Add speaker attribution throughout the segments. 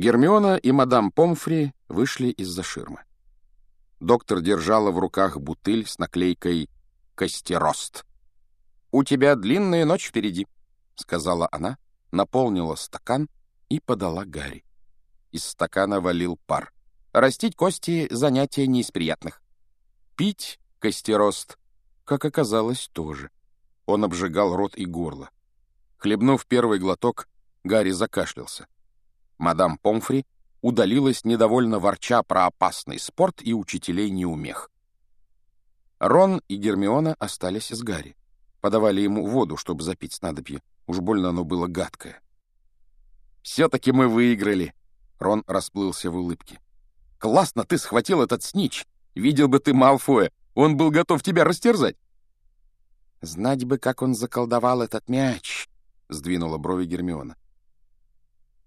Speaker 1: Гермиона и мадам Помфри вышли из-за ширмы. Доктор держала в руках бутыль с наклейкой «Костерост». «У тебя длинная ночь впереди», — сказала она, наполнила стакан и подала Гарри. Из стакана валил пар. Растить кости — занятие не из приятных. Пить костерост, как оказалось, тоже. Он обжигал рот и горло. Хлебнув первый глоток, Гарри закашлялся. Мадам Помфри удалилась, недовольно ворча про опасный спорт и учителей неумех. Рон и Гермиона остались с Гарри. Подавали ему воду, чтобы запить снадобье. Уж больно оно было гадкое. «Все-таки мы выиграли!» Рон расплылся в улыбке. «Классно ты схватил этот снич! Видел бы ты Малфоя! Он был готов тебя растерзать!» «Знать бы, как он заколдовал этот мяч!» — сдвинула брови Гермиона.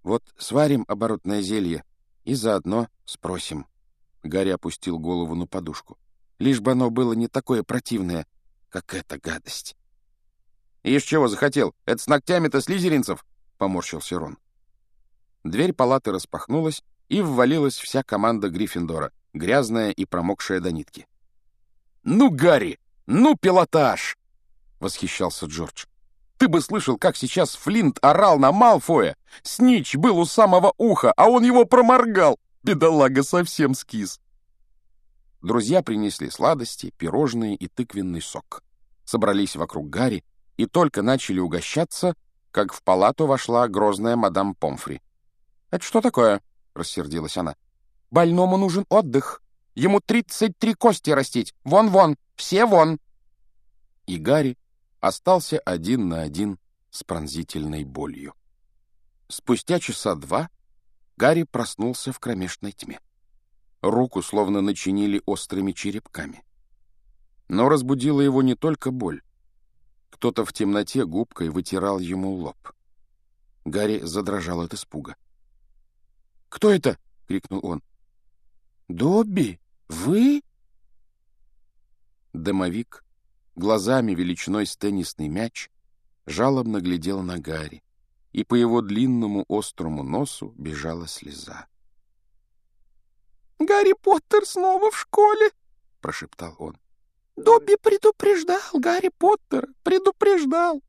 Speaker 1: Вот сварим оборотное зелье и заодно спросим. Гарри опустил голову на подушку. Лишь бы оно было не такое противное, как эта гадость. «Ишь чего захотел? Это с ногтями-то слизеринцев!» — поморщился Рон. Дверь палаты распахнулась, и ввалилась вся команда Гриффиндора, грязная и промокшая до нитки. «Ну, Гарри! Ну, пилотаж!» — восхищался Джордж. Ты бы слышал, как сейчас Флинт орал на Малфоя. Снич был у самого уха, а он его проморгал. Бедолага совсем скис. Друзья принесли сладости, пирожные и тыквенный сок. Собрались вокруг Гарри и только начали угощаться, как в палату вошла грозная мадам Помфри. «Это что такое?» — рассердилась она. «Больному нужен отдых. Ему тридцать три кости растить. Вон-вон, все вон!» И Гарри остался один на один с пронзительной болью. Спустя часа два Гарри проснулся в кромешной тьме. Руку словно начинили острыми черепками. Но разбудила его не только боль. Кто-то в темноте губкой вытирал ему лоб. Гарри задрожал от испуга. «Кто это?» — крикнул он. «Добби, вы?» Домовик глазами величиной с теннисный мяч, жалобно глядел на Гарри, и по его длинному острому носу бежала слеза.
Speaker 2: «Гарри Поттер снова в школе!» — прошептал он. «Добби предупреждал Гарри Поттера, предупреждал!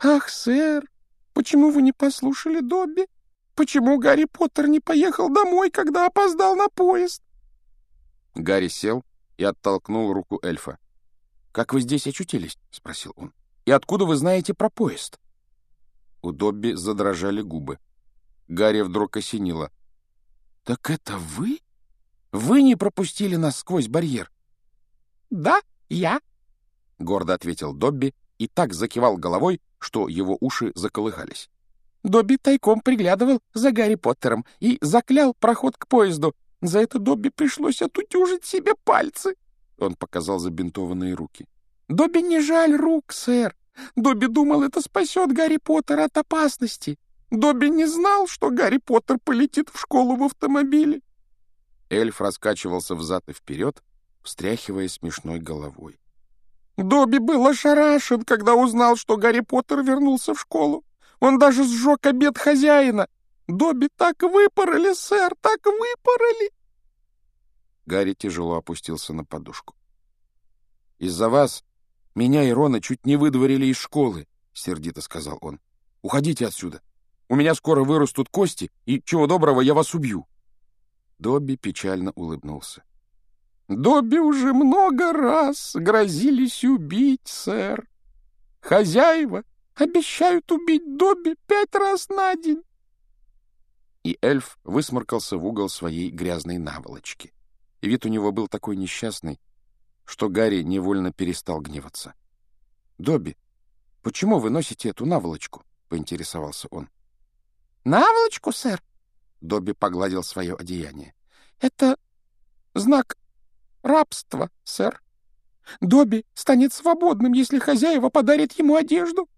Speaker 2: Ах, сэр, почему вы не послушали Добби? Почему Гарри Поттер не поехал домой, когда опоздал на поезд?»
Speaker 1: Гарри сел и оттолкнул руку эльфа. «Как вы здесь очутились?» — спросил он. «И откуда вы знаете про поезд?» У Добби задрожали губы. Гарри вдруг осенило. «Так это вы? Вы не пропустили нас сквозь барьер?»
Speaker 2: «Да, я», —
Speaker 1: гордо ответил Добби и так закивал головой, что его уши заколыхались.
Speaker 2: Добби тайком приглядывал за Гарри Поттером и заклял проход к поезду. За это Добби пришлось отутюжить себе пальцы.
Speaker 1: Он показал забинтованные руки.
Speaker 2: «Добби не жаль рук, сэр. Добби думал, это спасет Гарри Поттера от опасности. Добби не знал, что Гарри Поттер полетит в школу в автомобиле».
Speaker 1: Эльф раскачивался взад и вперед, встряхивая смешной головой.
Speaker 2: Добби был ошарашен, когда узнал, что Гарри Поттер вернулся в школу. Он даже сжег обед хозяина. Добби так выпороли, сэр, так выпороли.
Speaker 1: Гарри тяжело опустился на подушку. «Из-за вас меня и Рона чуть не выдворили из школы», — сердито сказал он. «Уходите отсюда. У меня скоро вырастут кости, и, чего доброго, я вас убью». Добби печально улыбнулся.
Speaker 2: «Добби уже много раз грозились убить, сэр. Хозяева обещают убить Добби пять раз на день».
Speaker 1: И эльф высморкался в угол своей грязной наволочки. Вид у него был такой несчастный, что Гарри невольно перестал гневаться. «Добби, почему вы носите эту наволочку?» — поинтересовался он.
Speaker 2: «Наволочку, сэр?»
Speaker 1: — Добби погладил свое одеяние.
Speaker 2: «Это знак рабства, сэр. Добби станет свободным, если хозяева подарят ему одежду.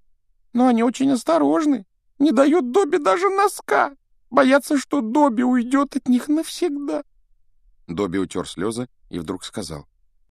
Speaker 2: Но они очень осторожны, не дают Добби даже носка, боятся, что Добби уйдет от них навсегда».
Speaker 1: Добби утер слезы и вдруг сказал.